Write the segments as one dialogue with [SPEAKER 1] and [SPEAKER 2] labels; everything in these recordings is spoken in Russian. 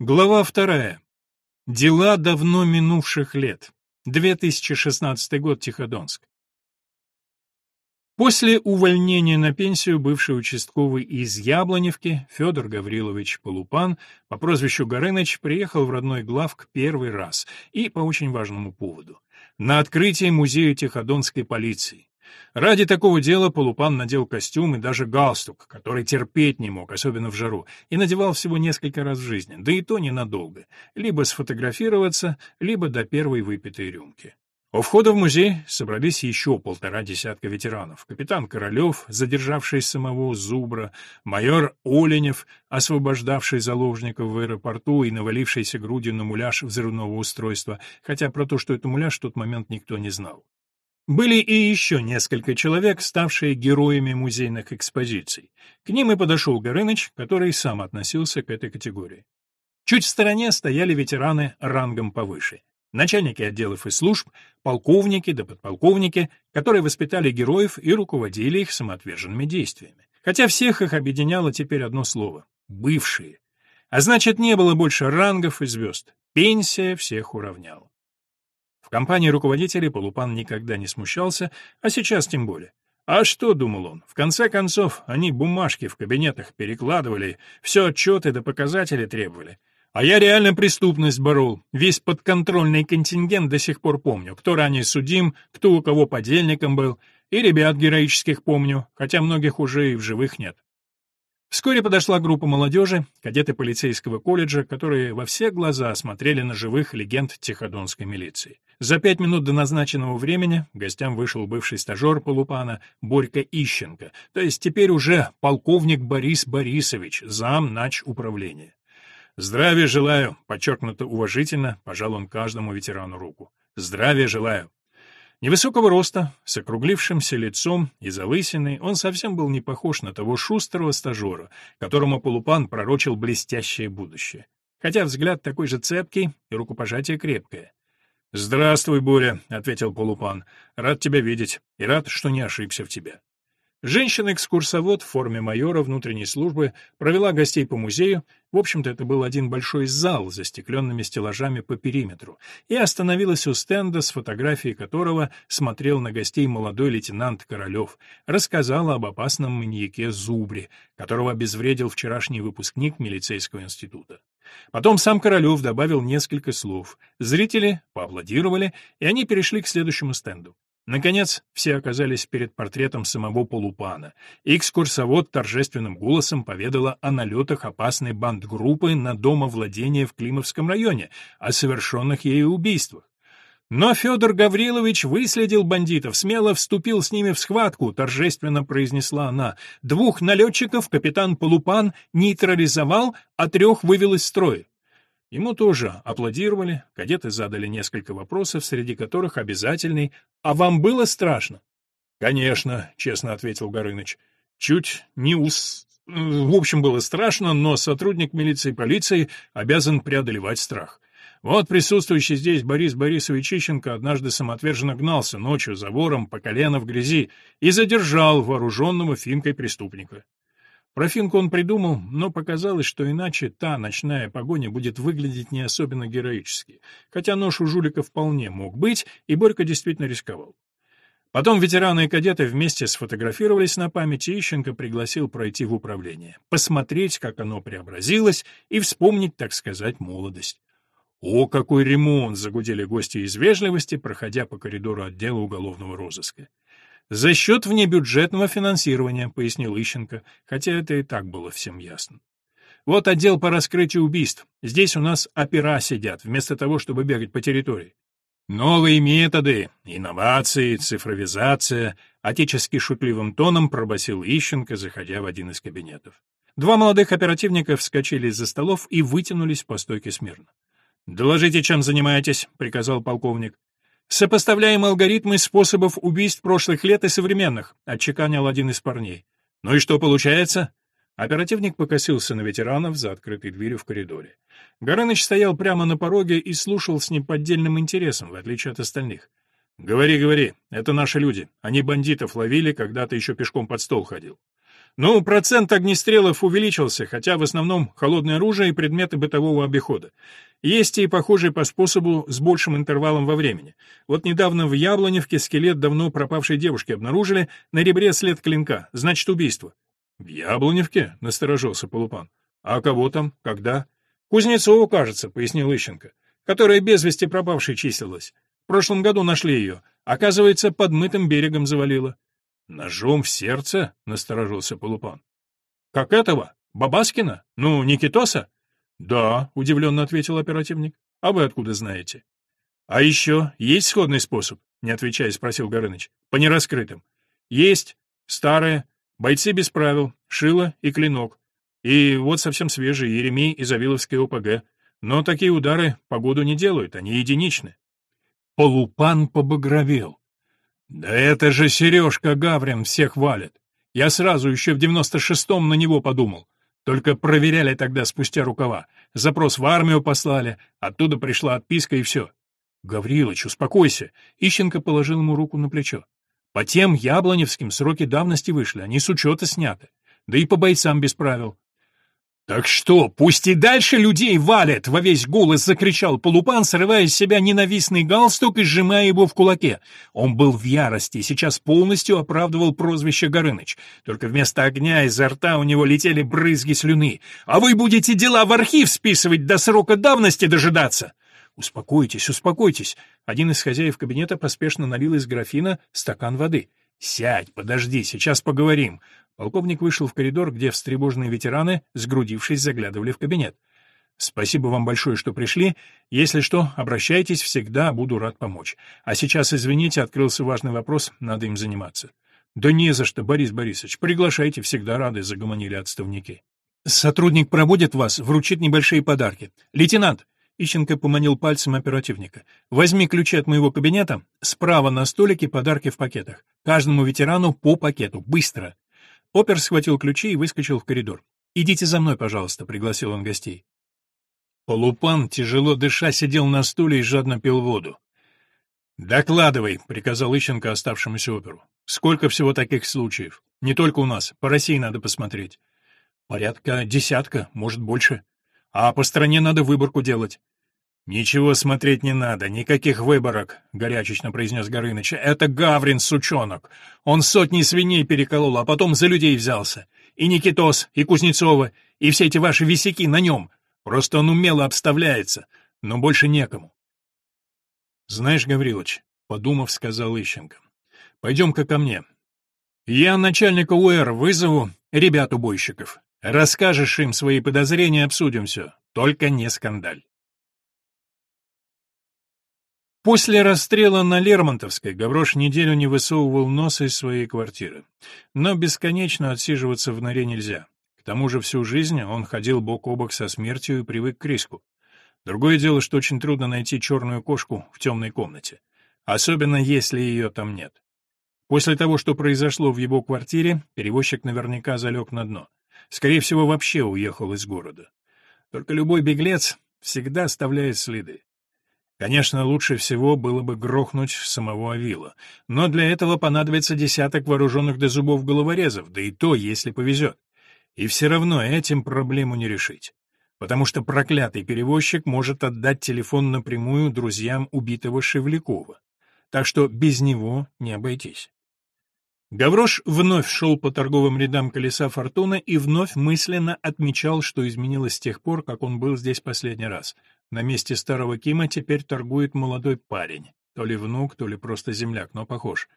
[SPEAKER 1] Глава вторая. Дела давно минувших лет. 2016 год, Тиходонск. После увольнения на пенсию бывший участковый из Яблоневки Федор Гаврилович Полупан по прозвищу Горыныч приехал в родной главк первый раз и по очень важному поводу — на открытие музея Тиходонской полиции. Ради такого дела Полупан надел костюм и даже галстук, который терпеть не мог, особенно в жару, и надевал всего несколько раз в жизни, да и то ненадолго, либо сфотографироваться, либо до первой выпитой рюмки. У входа в музей собрались еще полтора десятка ветеранов. Капитан Королев, задержавший самого Зубра, майор Оленев, освобождавший заложников в аэропорту и навалившийся грудью на муляж взрывного устройства, хотя про то, что это муляж, в тот момент никто не знал. Были и еще несколько человек, ставшие героями музейных экспозиций. К ним и подошел Горыныч, который сам относился к этой категории. Чуть в стороне стояли ветераны рангом повыше. Начальники отделов и служб, полковники да подполковники, которые воспитали героев и руководили их самоотверженными действиями. Хотя всех их объединяло теперь одно слово — бывшие. А значит, не было больше рангов и звезд. Пенсия всех уравняла. В компании руководителей Полупан никогда не смущался, а сейчас тем более. А что, думал он, в конце концов, они бумажки в кабинетах перекладывали, все отчеты да показатели требовали. А я реально преступность борол, весь подконтрольный контингент до сих пор помню, кто ранее судим, кто у кого подельником был, и ребят героических помню, хотя многих уже и в живых нет. Вскоре подошла группа молодежи, кадеты полицейского колледжа, которые во все глаза смотрели на живых легенд Тиходонской милиции. За пять минут до назначенного времени гостям вышел бывший стажер Полупана Борька Ищенко, то есть теперь уже полковник Борис Борисович, зам нач управления. «Здравия желаю», — подчеркнуто уважительно, пожал он каждому ветерану руку. «Здравия желаю». Невысокого роста, с округлившимся лицом и залысиной, он совсем был не похож на того шустрого стажера, которому Полупан пророчил блестящее будущее. Хотя взгляд такой же цепкий и рукопожатие крепкое. «Здравствуй, Боря», — ответил Полупан. «Рад тебя видеть и рад, что не ошибся в тебе». Женщина-экскурсовод в форме майора внутренней службы провела гостей по музею, в общем-то это был один большой зал с застекленными стеллажами по периметру, и остановилась у стенда, с фотографией которого смотрел на гостей молодой лейтенант Королев, рассказала об опасном маньяке Зубре, которого обезвредил вчерашний выпускник милицейского института. Потом сам Королев добавил несколько слов. Зрители поаплодировали, и они перешли к следующему стенду. Наконец, все оказались перед портретом самого Полупана. Экскурсовод торжественным голосом поведала о налетах опасной бандгруппы на домовладение в Климовском районе, о совершенных ею убийствах. Но Федор Гаврилович выследил бандитов, смело вступил с ними в схватку, торжественно произнесла она. Двух налетчиков капитан Полупан нейтрализовал, а трех вывел из строя. Ему тоже аплодировали, кадеты задали несколько вопросов, среди которых обязательный «А вам было страшно?» «Конечно», — честно ответил Горыныч. «Чуть не ус... В общем, было страшно, но сотрудник милиции и полиции обязан преодолевать страх. Вот присутствующий здесь Борис Борисович Ищенко однажды самоотверженно гнался ночью за вором по колено в грязи и задержал вооруженного финкой преступника. Про Финку он придумал, но показалось, что иначе та ночная погоня будет выглядеть не особенно героически, хотя нож у жулика вполне мог быть, и Борька действительно рисковал. Потом ветераны и кадеты вместе сфотографировались на память, и Ищенко пригласил пройти в управление, посмотреть, как оно преобразилось, и вспомнить, так сказать, молодость. «О, какой ремонт!» — загудели гости из вежливости, проходя по коридору отдела уголовного розыска. «За счет внебюджетного финансирования», — пояснил Ищенко, хотя это и так было всем ясно. «Вот отдел по раскрытию убийств. Здесь у нас опера сидят, вместо того, чтобы бегать по территории. Новые методы, инновации, цифровизация», — отечески шутливым тоном пробасил Ищенко, заходя в один из кабинетов. Два молодых оперативника вскочили из-за столов и вытянулись по стойке смирно. «Доложите, чем занимаетесь», — приказал полковник. «Сопоставляем алгоритмы способов убийств прошлых лет и современных», — отчеканил один из парней. «Ну и что получается?» Оперативник покосился на ветеранов за открытой дверью в коридоре. Горыныч стоял прямо на пороге и слушал с неподдельным интересом, в отличие от остальных. «Говори, говори, это наши люди. Они бандитов ловили, когда ты еще пешком под стол ходил». Ну, процент огнестрелов увеличился, хотя в основном холодное оружие и предметы бытового обихода. Есть и похожие по способу с большим интервалом во времени. Вот недавно в Яблоневке скелет давно пропавшей девушки обнаружили, на ребре след клинка, значит убийство. — В Яблоневке? — насторожился Полупан. — А кого там? Когда? — Кузнецова, кажется, — пояснил Ищенко, — которая без вести пропавшей числилась. В прошлом году нашли ее. Оказывается, под мытым берегом завалила. «Ножом в сердце?» — насторожился Полупан. «Как этого? Бабаскина? Ну, Никитоса?» «Да», — удивленно ответил оперативник. «А вы откуда знаете?» «А еще есть сходный способ?» — не отвечая, спросил Горыныч. «По нераскрытым». «Есть. Старые. Бойцы без правил. Шило и клинок. И вот совсем свежий Еремей из Авиловской ОПГ. Но такие удары погоду не делают, они единичны». Полупан побагровел. Да это же Сережка Гаврин всех валит. Я сразу еще в девяносто шестом на него подумал. Только проверяли тогда спустя рукава. Запрос в армию послали, оттуда пришла отписка и все. Гаврилыч, успокойся. Ищенко положил ему руку на плечо. По тем Яблоневским сроки давности вышли, они с учета сняты. Да и по бойцам без правил. «Так что, пусть и дальше людей валят!» — во весь голос закричал Полупан, срывая с себя ненавистный галстук и сжимая его в кулаке. Он был в ярости и сейчас полностью оправдывал прозвище Горыныч. Только вместо огня изо рта у него летели брызги слюны. «А вы будете дела в архив списывать, до срока давности дожидаться!» «Успокойтесь, успокойтесь!» Один из хозяев кабинета поспешно налил из графина стакан воды. «Сядь, подожди, сейчас поговорим. Полковник вышел в коридор, где встревоженные ветераны, сгрудившись, заглядывали в кабинет. «Спасибо вам большое, что пришли. Если что, обращайтесь, всегда буду рад помочь. А сейчас, извините, открылся важный вопрос, надо им заниматься». «Да не за что, Борис Борисович. Приглашайте, всегда рады», — загомонили отставники. «Сотрудник проводит вас, вручит небольшие подарки. Лейтенант!» Ищенко поманил пальцем оперативника. «Возьми ключи от моего кабинета. Справа на столике подарки в пакетах. Каждому ветерану по пакету. Быстро!» Опер схватил ключи и выскочил в коридор. «Идите за мной, пожалуйста», — пригласил он гостей. Полупан, тяжело дыша, сидел на стуле и жадно пил воду. «Докладывай», — приказал Ищенко оставшемуся оперу. «Сколько всего таких случаев? Не только у нас, по России надо посмотреть». «Порядка десятка, может, больше. А по стране надо выборку делать. «Ничего смотреть не надо, никаких выборок», — горячечно произнес Горыныч. «Это Гаврин, сучонок. Он сотни свиней переколол, а потом за людей взялся. И Никитос, и Кузнецова, и все эти ваши висяки на нем. Просто он умело обставляется, но больше некому». «Знаешь, Гаврилович», — подумав, сказал Ищенко, — «пойдем-ка ко мне. Я начальника УР вызову ребят-убойщиков. Расскажешь им свои подозрения, обсудим все. Только не скандаль». После расстрела на Лермонтовской Гаврош неделю не высовывал носа из своей квартиры. Но бесконечно отсиживаться в норе нельзя. К тому же всю жизнь он ходил бок о бок со смертью и привык к риску. Другое дело, что очень трудно найти черную кошку в темной комнате. Особенно, если ее там нет. После того, что произошло в его квартире, перевозчик наверняка залег на дно. Скорее всего, вообще уехал из города. Только любой беглец всегда оставляет следы. Конечно, лучше всего было бы грохнуть самого Авила, но для этого понадобится десяток вооруженных до зубов головорезов, да и то, если повезет. И все равно этим проблему не решить, потому что проклятый перевозчик может отдать телефон напрямую друзьям убитого Шевлякова, так что без него не обойтись. Гаврош вновь шел по торговым рядам колеса фортуны и вновь мысленно отмечал, что изменилось с тех пор, как он был здесь последний раз. На месте старого Кима теперь торгует молодой парень. То ли внук, то ли просто земляк, но похож.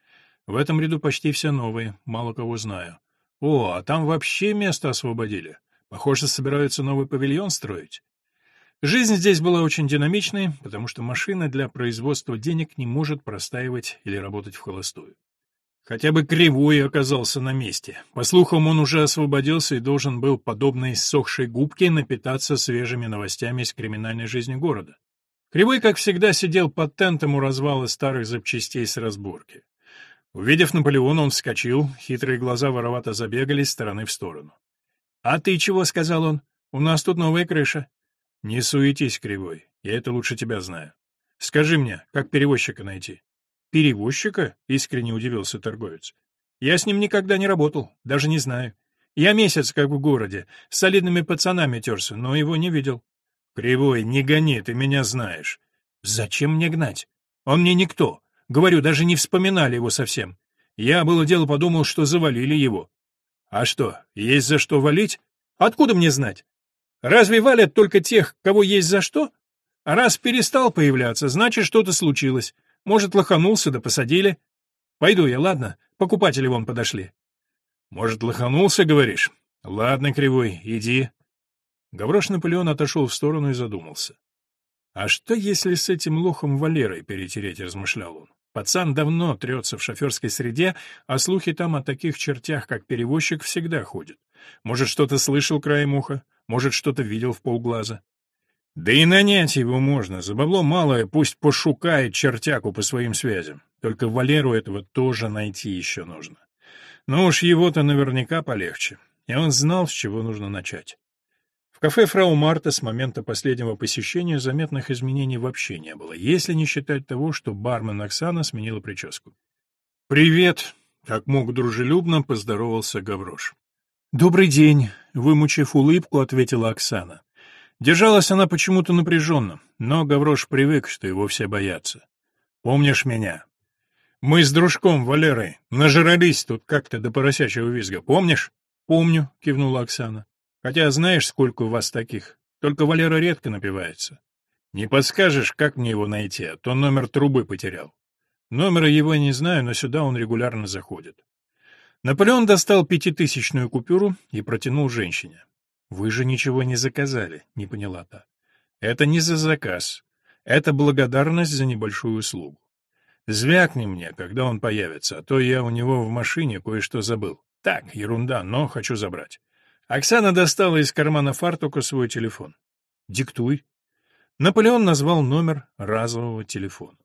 [SPEAKER 1] В этом ряду почти все новые, мало кого знаю. О, а там вообще место освободили. Похоже, собираются новый павильон строить. Жизнь здесь была очень динамичной, потому что машина для производства денег не может простаивать или работать в холостую. Хотя бы Кривой оказался на месте. По слухам, он уже освободился и должен был, подобно иссохшей губке, напитаться свежими новостями из криминальной жизни города. Кривой, как всегда, сидел под тентом у развала старых запчастей с разборки. Увидев Наполеона, он вскочил, хитрые глаза воровато забегали с стороны в сторону. «А ты чего?» — сказал он. «У нас тут новая крыша». «Не суетись, Кривой, я это лучше тебя знаю. Скажи мне, как перевозчика найти?» «Перевозчика?» — искренне удивился торговец. «Я с ним никогда не работал, даже не знаю. Я месяц как в городе, с солидными пацанами терся, но его не видел. Кривой, не гони, ты меня знаешь. Зачем мне гнать? Он мне никто. Говорю, даже не вспоминали его совсем. Я, было дело, подумал, что завалили его. А что, есть за что валить? Откуда мне знать? Разве валят только тех, кого есть за что? А раз перестал появляться, значит, что-то случилось. Может, лоханулся, да посадили. Пойду я, ладно? Покупатели вон подошли. Может, лоханулся, говоришь? Ладно, Кривой, иди. Гаврош Наполеон отошел в сторону и задумался. А что, если с этим лохом Валерой перетереть, размышлял он. Пацан давно трется в шоферской среде, а слухи там о таких чертях, как перевозчик, всегда ходят. Может, что-то слышал краем уха, может, что-то видел в полглаза. Да и нанять его можно, за бабло малое, пусть пошукает чертяку по своим связям. Только Валеру этого тоже найти еще нужно. Но уж его-то наверняка полегче, и он знал, с чего нужно начать. В кафе «Фрау Марта» с момента последнего посещения заметных изменений вообще не было, если не считать того, что бармен Оксана сменила прическу. «Привет!» — как мог дружелюбно поздоровался Гаврош. «Добрый день!» — вымучив улыбку, ответила Оксана. Держалась она почему-то напряженно, но Гаврош привык, что его все боятся. «Помнишь меня?» Мы с дружком Валерой нажрались тут как-то до поросячьего визга, помнишь? Помню, кивнула Оксана. Хотя знаешь, сколько у вас таких? Только Валера редко напивается. Не подскажешь, как мне его найти, а то номер трубы потерял. Номера его не знаю, но сюда он регулярно заходит. Наполеон достал пятитысячную купюру и протянул женщине. «Вы же ничего не заказали», — не поняла та. «Это не за заказ. Это благодарность за небольшую услугу. Звякни мне, когда он появится, а то я у него в машине кое-что забыл. Так, ерунда, но хочу забрать. Оксана достала из кармана фартука свой телефон. «Диктуй». Наполеон назвал номер разового телефона.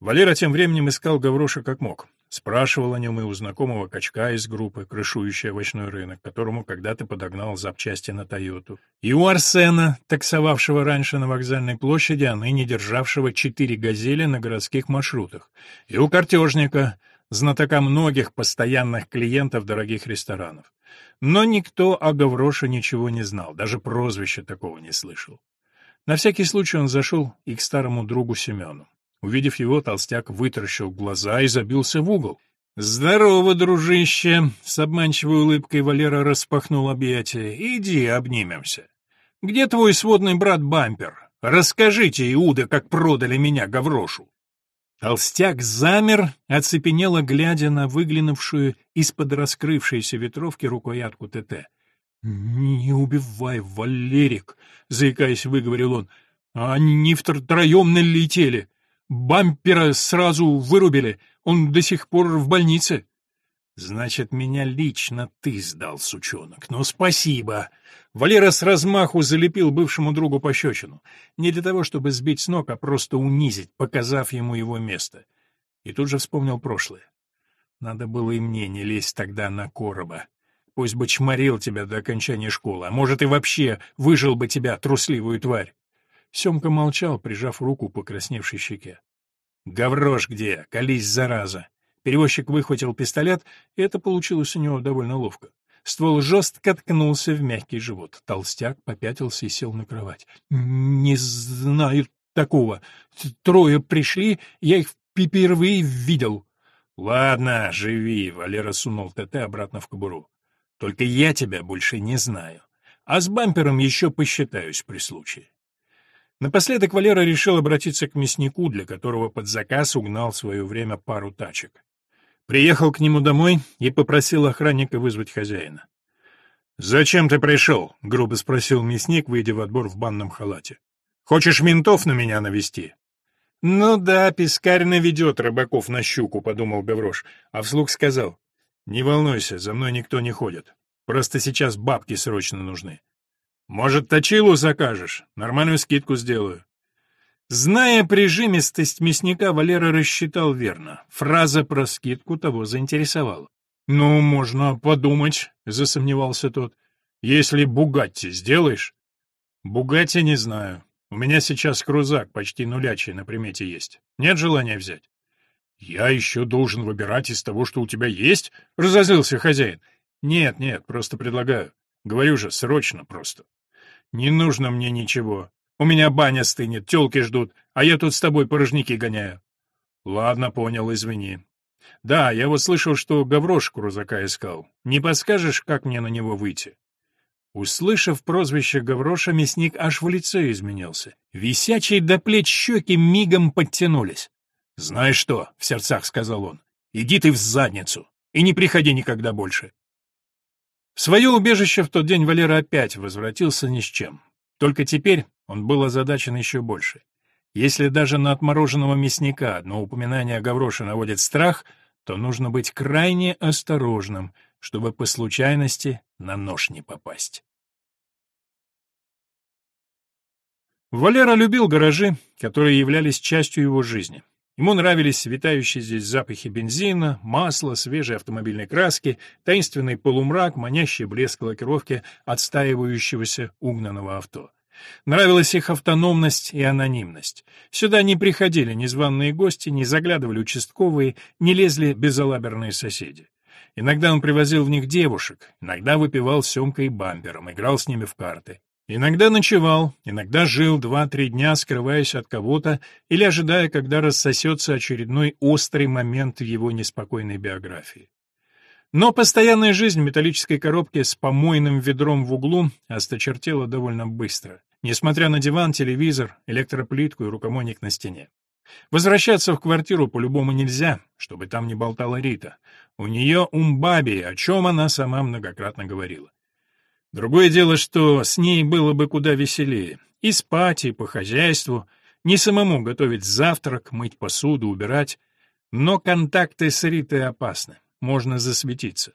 [SPEAKER 1] Валера тем временем искал Гавроша как мог. Спрашивал о нем и у знакомого качка из группы, крышующей овощной рынок, которому когда-то подогнал запчасти на Тойоту. И у Арсена, таксовавшего раньше на вокзальной площади, а ныне державшего четыре «Газели» на городских маршрутах. И у картежника, знатока многих постоянных клиентов дорогих ресторанов. Но никто о Гавроше ничего не знал, даже прозвища такого не слышал. На всякий случай он зашел и к старому другу Семену. Увидев его, толстяк вытаращил глаза и забился в угол. «Здорово, дружище!» — с обманчивой улыбкой Валера распахнул объятия. «Иди, обнимемся. Где твой сводный брат Бампер? Расскажите, Иуда, как продали меня Гаврошу!» Толстяк замер, оцепенело глядя на выглянувшую из-под раскрывшейся ветровки рукоятку ТТ. «Не убивай, Валерик!» — заикаясь, выговорил он. «Они втроем налетели. Бампера сразу вырубили, он до сих пор в больнице. Значит, меня лично ты сдал, сучонок. Ну, спасибо. Валера с размаху залепил бывшему другу пощечину. Не для того, чтобы сбить с ног, а просто унизить, показав ему его место. И тут же вспомнил прошлое. Надо было и мне не лезть тогда на короба. Пусть бы чморил тебя до окончания школы, а может и вообще выжил бы тебя, трусливую тварь. Семка молчал, прижав руку к покрасневшей щеке. «Гаврош где? Колись, зараза!» Перевозчик выхватил пистолет, и это получилось у него довольно ловко. Ствол жестко ткнулся в мягкий живот. Толстяк попятился и сел на кровать. «Не знаю такого. Трое пришли, я их впервые видел». «Ладно, живи», — Валера сунул ТТ обратно в кобуру. «Только я тебя больше не знаю. А с бампером еще посчитаюсь при случае». Напоследок Валера решил обратиться к мяснику, для которого под заказ угнал в свое время пару тачек. Приехал к нему домой и попросил охранника вызвать хозяина. «Зачем ты пришел?» — грубо спросил мясник, выйдя в отбор в банном халате. «Хочешь ментов на меня навести?» «Ну да, пескарь наведет рыбаков на щуку», — подумал Гаврош, а вслух сказал. «Не волнуйся, за мной никто не ходит. Просто сейчас бабки срочно нужны. Может, точилу закажешь? Нормальную скидку сделаю. Зная прижимистость мясника, Валера рассчитал верно. Фраза про скидку того заинтересовала. «Ну, можно подумать», — засомневался тот. «Если Бугатти сделаешь?» «Бугатти не знаю. У меня сейчас крузак почти нулячий на примете есть. Нет желания взять?» «Я еще должен выбирать из того, что у тебя есть?» — разозлился хозяин. «Нет, нет, просто предлагаю. Говорю же, срочно просто. Не нужно мне ничего. У меня баня стынет, тёлки ждут, а я тут с тобой порожники гоняю». «Ладно, понял, извини. Да, я вот слышал, что Гаврошку Рузака искал. Не подскажешь, как мне на него выйти?» Услышав прозвище Гавроша, мясник аж в лице изменился. Висячие до плеч щеки мигом подтянулись. «Знаешь что?» — в сердцах сказал он. «Иди ты в задницу и не приходи никогда больше». В свое убежище в тот день Валера опять возвратился ни с чем. Только теперь он был озадачен еще больше. Если даже на отмороженного мясника одно упоминание о Гавроше наводит страх, то нужно быть крайне осторожным, чтобы по случайности на нож не попасть. Валера любил гаражи, которые являлись частью его жизни. Ему нравились витающие здесь запахи бензина, масла, свежей автомобильной краски, таинственный полумрак, манящий блеск лакировки отстаивающегося угнанного авто. Нравилась их автономность и анонимность. Сюда не приходили незваные гости, не заглядывали участковые, не лезли безалаберные соседи. Иногда он привозил в них девушек, иногда выпивал с Семкой и бампером, играл с ними в карты. Иногда ночевал, иногда жил два-три дня, скрываясь от кого-то или ожидая, когда рассосется очередной острый момент в его неспокойной биографии. Но постоянная жизнь металлической коробки с помойным ведром в углу осточертела довольно быстро, несмотря на диван, телевизор, электроплитку и рукомойник на стене. Возвращаться в квартиру по-любому нельзя, чтобы там не болтала Рита. У нее умбаби, о чем она сама многократно говорила. Другое дело, что с ней было бы куда веселее. И спать, и по хозяйству, не самому готовить завтрак, мыть посуду, убирать. Но контакты с Ритой опасны, можно засветиться.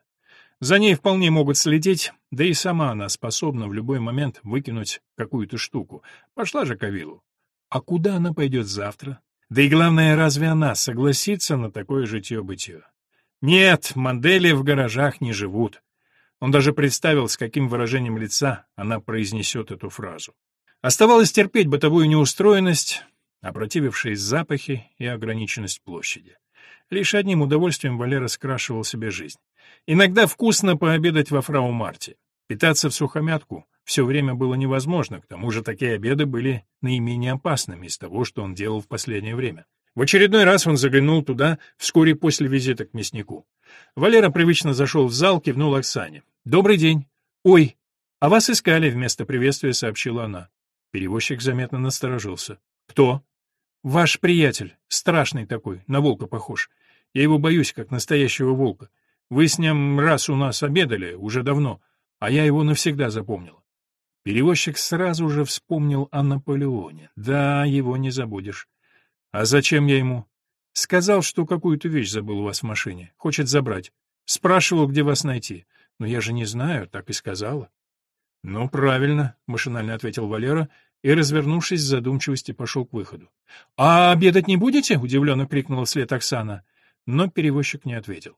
[SPEAKER 1] За ней вполне могут следить, да и сама она способна в любой момент выкинуть какую-то штуку. Пошла же к Авилу. А куда она пойдет завтра? Да и главное, разве она согласится на такое житье-бытие? Нет, модели в гаражах не живут. Он даже представил, с каким выражением лица она произнесет эту фразу. Оставалось терпеть бытовую неустроенность, опротивившись запахи и ограниченность площади. Лишь одним удовольствием Валера скрашивал себе жизнь. Иногда вкусно пообедать во фрау Марте. Питаться в сухомятку все время было невозможно, к тому же такие обеды были наименее опасными из того, что он делал в последнее время. В очередной раз он заглянул туда вскоре после визита к мяснику. Валера привычно зашел в зал, кивнул Оксане. «Добрый день». «Ой, а вас искали», — вместо приветствия сообщила она. Перевозчик заметно насторожился. «Кто?» «Ваш приятель. Страшный такой, на волка похож. Я его боюсь, как настоящего волка. Вы с ним раз у нас обедали, уже давно, а я его навсегда запомнил». Перевозчик сразу же вспомнил о Наполеоне. Да, его не забудешь. «А зачем я ему?» «Сказал, что какую-то вещь забыл у вас в машине. Хочет забрать. Спрашивал, где вас найти. Но я же не знаю, так и сказала. Ну, правильно, машинально ответил Валера и, развернувшись в задумчивости, пошел к выходу. А обедать не будете? удивленно крикнула вслед Оксана. Но перевозчик не ответил.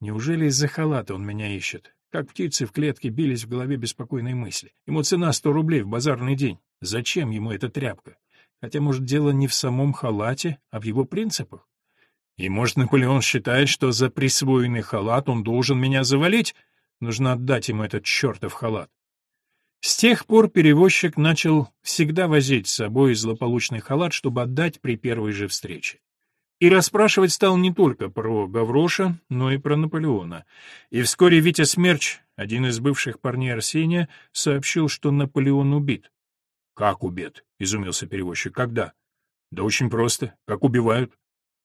[SPEAKER 1] Неужели из-за халата он меня ищет? Как птицы в клетке бились в голове беспокойные мысли. Ему цена сто рублей в базарный день. Зачем ему эта тряпка? Хотя, может, дело не в самом халате, а в его принципах. И, может, Наполеон считает, что за присвоенный халат он должен меня завалить? Нужно отдать ему этот чертов халат. С тех пор перевозчик начал всегда возить с собой злополучный халат, чтобы отдать при первой же встрече. И расспрашивать стал не только про Гавроша, но и про Наполеона. И вскоре Витя Смерч, один из бывших парней Арсения, сообщил, что Наполеон убит. «Как убит?» — изумился перевозчик. «Когда?» «Да очень просто. Как убивают.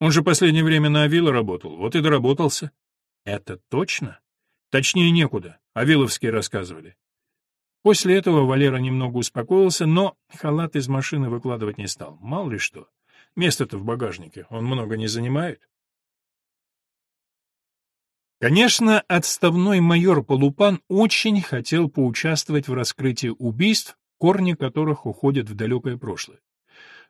[SPEAKER 1] Он же последнее время на Авила работал, вот и доработался». «Это точно?» Точнее, некуда, Авиловские рассказывали. После этого Валера немного успокоился, но халат из машины выкладывать не стал. Мало ли что. Место-то в багажнике он много не занимает. Конечно, отставной майор Полупан очень хотел поучаствовать в раскрытии убийств, корни которых уходят в далекое прошлое.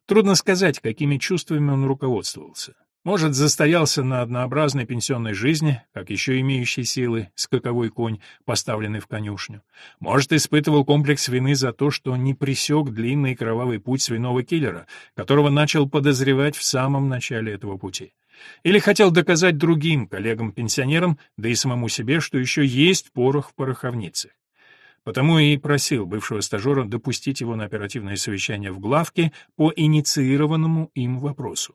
[SPEAKER 1] Трудно сказать, какими чувствами он руководствовался. Может, застоялся на однообразной пенсионной жизни, как еще имеющий силы, скаковой конь, поставленный в конюшню. Может, испытывал комплекс вины за то, что не пресек длинный кровавый путь свиного киллера, которого начал подозревать в самом начале этого пути. Или хотел доказать другим коллегам-пенсионерам, да и самому себе, что еще есть порох в пороховнице. Потому и просил бывшего стажера допустить его на оперативное совещание в главке по инициированному им вопросу.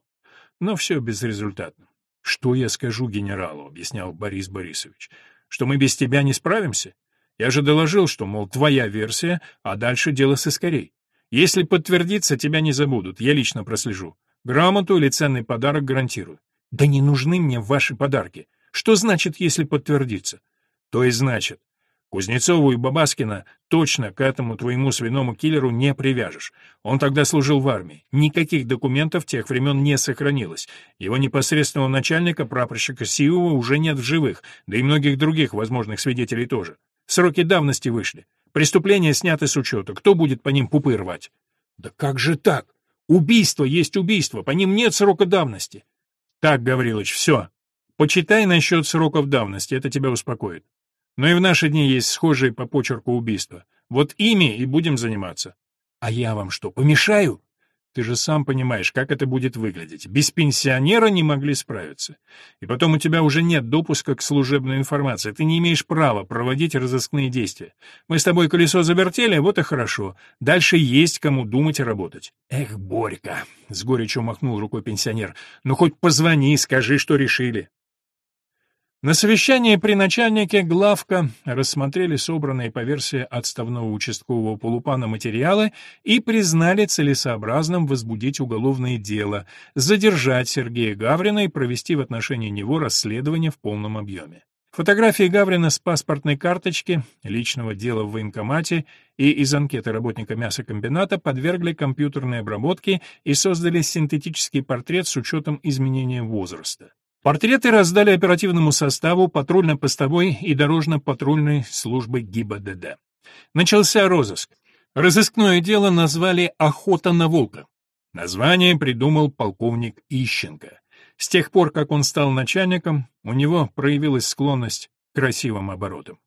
[SPEAKER 1] Но все безрезультатно. «Что я скажу генералу?» — объяснял Борис Борисович. «Что мы без тебя не справимся? Я же доложил, что, мол, твоя версия, а дальше дело соскорей. Если подтвердится, тебя не забудут, я лично прослежу. Грамоту или ценный подарок гарантирую». «Да не нужны мне ваши подарки. Что значит, если подтвердится?» «То и значит. Кузнецову и Бабаскина точно к этому твоему свиному киллеру не привяжешь. Он тогда служил в армии. Никаких документов тех времен не сохранилось. Его непосредственного начальника, прапорщика Сиева, уже нет в живых, да и многих других возможных свидетелей тоже. Сроки давности вышли. Преступления сняты с учета. Кто будет по ним пупы рвать? Да как же так? Убийство есть убийство, по ним нет срока давности. Так, Гаврилович, все. Почитай насчет сроков давности, это тебя успокоит. Но и в наши дни есть схожие по почерку убийства. Вот ими и будем заниматься. А я вам что, помешаю? Ты же сам понимаешь, как это будет выглядеть. Без пенсионера не могли справиться. И потом у тебя уже нет допуска к служебной информации. Ты не имеешь права проводить разыскные действия. Мы с тобой колесо завертели, вот и хорошо. Дальше есть кому думать и работать. Эх, Борька, — с горечью махнул рукой пенсионер, — ну хоть позвони, скажи, что решили. На совещании при начальнике главка рассмотрели собранные по версии отставного участкового полупана материалы и признали целесообразным возбудить уголовное дело, задержать Сергея Гаврина и провести в отношении него расследование в полном объеме. Фотографии Гаврина с паспортной карточки, личного дела в военкомате и из анкеты работника мясокомбината подвергли компьютерной обработке и создали синтетический портрет с учетом изменения возраста. Портреты раздали оперативному составу патрульно-постовой и дорожно-патрульной службы ГИБДД. Начался розыск. Разыскное дело назвали «Охота на волка». Название придумал полковник Ищенко. С тех пор, как он стал начальником, у него проявилась склонность к красивым оборотам.